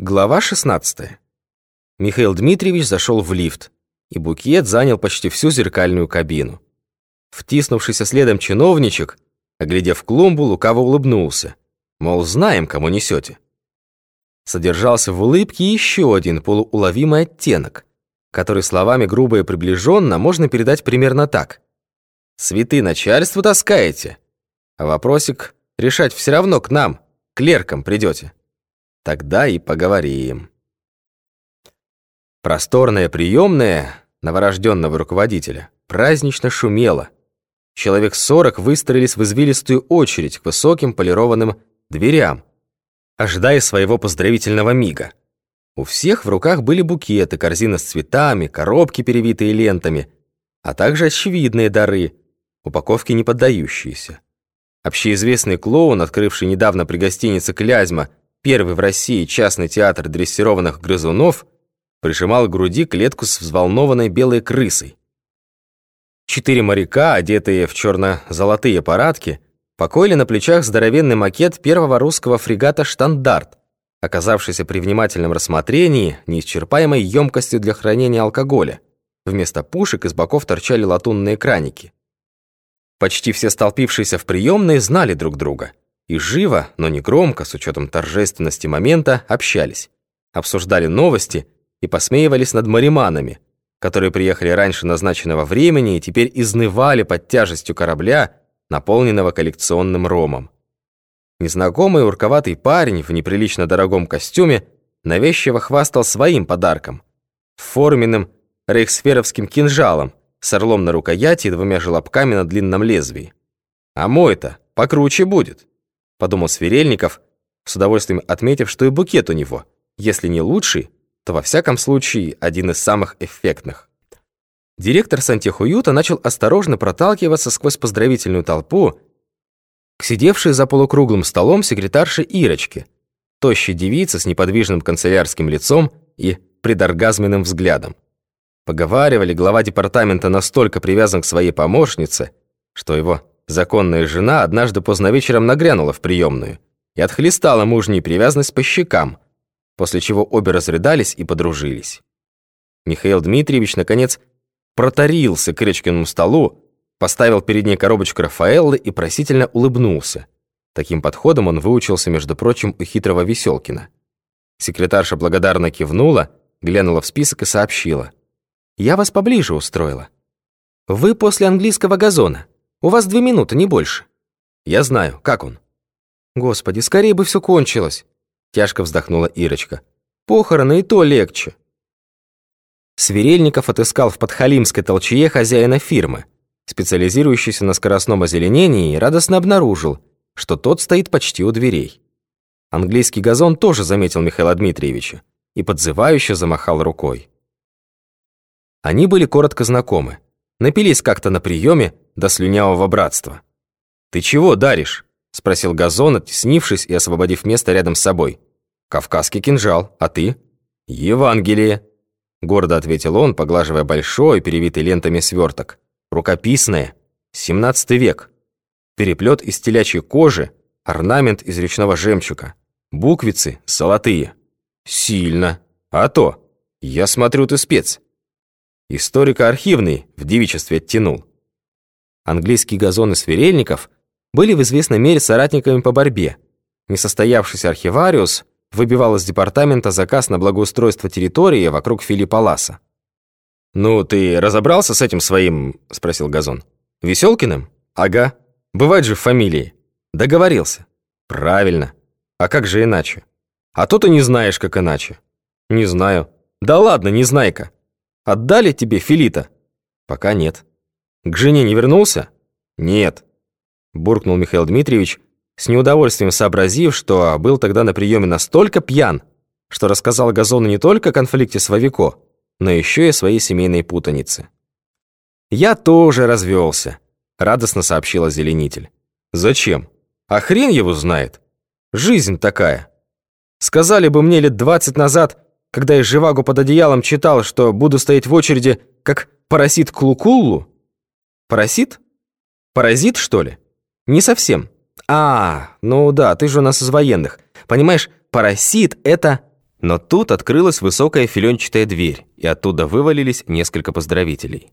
Глава 16. Михаил Дмитриевич зашел в лифт, и букет занял почти всю зеркальную кабину. Втиснувшийся следом чиновничек, оглядев клумбу, лукаво улыбнулся, мол, знаем, кому несете. Содержался в улыбке еще один полууловимый оттенок, который словами грубо и приближенно можно передать примерно так. «Цветы начальству таскаете, а вопросик решать все равно к нам, клеркам придете». Тогда и поговорим. Просторная приемная новорожденного руководителя празднично шумела. Человек сорок выстроились в извилистую очередь к высоким полированным дверям, ожидая своего поздравительного мига. У всех в руках были букеты, корзины с цветами, коробки, перевитые лентами, а также очевидные дары, упаковки не поддающиеся. Общеизвестный клоун, открывший недавно при гостинице «Клязьма» первый в России частный театр дрессированных грызунов прижимал к груди клетку с взволнованной белой крысой. Четыре моряка, одетые в черно-золотые парадки, покоили на плечах здоровенный макет первого русского фрегата «Штандарт», оказавшийся при внимательном рассмотрении неисчерпаемой емкостью для хранения алкоголя. Вместо пушек из боков торчали латунные краники. Почти все столпившиеся в приемной знали друг друга – и живо, но не громко, с учетом торжественности момента, общались. Обсуждали новости и посмеивались над мариманами, которые приехали раньше назначенного времени и теперь изнывали под тяжестью корабля, наполненного коллекционным ромом. Незнакомый урковатый парень в неприлично дорогом костюме навязчиво хвастал своим подарком – форменным рейхсферовским кинжалом с орлом на рукояти и двумя желобками на длинном лезвии. А мой-то покруче будет подумал Сверельников, с удовольствием отметив, что и букет у него, если не лучший, то во всяком случае один из самых эффектных. Директор сантехуюта начал осторожно проталкиваться сквозь поздравительную толпу к сидевшей за полукруглым столом секретарше Ирочке, тощей девице с неподвижным канцелярским лицом и предоргазменным взглядом. Поговаривали, глава департамента настолько привязан к своей помощнице, что его Законная жена однажды поздно вечером нагрянула в приемную и отхлестала мужней привязанность по щекам, после чего обе разрыдались и подружились. Михаил Дмитриевич, наконец, протарился к Речкиному столу, поставил перед ней коробочку Рафаэллы и просительно улыбнулся. Таким подходом он выучился, между прочим, у хитрого Веселкина. Секретарша благодарно кивнула, глянула в список и сообщила. «Я вас поближе устроила. Вы после английского газона. У вас две минуты, не больше». «Я знаю. Как он?» «Господи, скорее бы все кончилось!» Тяжко вздохнула Ирочка. «Похороны и то легче». Сверельников отыскал в подхалимской толчье хозяина фирмы, специализирующейся на скоростном озеленении, и радостно обнаружил, что тот стоит почти у дверей. Английский газон тоже заметил Михаила Дмитриевича и подзывающе замахал рукой. Они были коротко знакомы, напились как-то на приеме до слюнявого братства. «Ты чего даришь?» — спросил Газон, оттеснившись и освободив место рядом с собой. «Кавказский кинжал, а ты?» «Евангелие», — гордо ответил он, поглаживая большой, перевитый лентами сверток. «Рукописное, 17 век. Переплет из телячьей кожи, орнамент из речного жемчуга. Буквицы золотые. Сильно. А то. Я смотрю, ты спец. Историко-архивный в девичестве оттянул. Английские газоны свирельников были в известной мере соратниками по борьбе. Несостоявшийся архивариус выбивал из департамента заказ на благоустройство территории вокруг Филиппа Ласа. «Ну, ты разобрался с этим своим?» – спросил Газон. «Веселкиным? Ага. Бывает же в фамилии. Договорился. Правильно. А как же иначе? А то ты не знаешь, как иначе. Не знаю. Да ладно, не знай-ка. Отдали тебе Филита? Пока нет. К жене не вернулся? Нет. Буркнул Михаил Дмитриевич, с неудовольствием сообразив, что был тогда на приеме настолько пьян, что рассказал Газону не только о конфликте с Вовико, но еще и о своей семейной путанице. «Я тоже развелся», — радостно сообщила Зеленитель. «Зачем? А хрен его знает. Жизнь такая. Сказали бы мне лет двадцать назад, когда я живагу под одеялом читал, что буду стоять в очереди, как парасит Клукуллу, Парасит? Паразит, что ли? Не совсем. А, ну да, ты же у нас из военных. Понимаешь, парасит — это Но тут открылась высокая филенчатая дверь, и оттуда вывалились несколько поздравителей.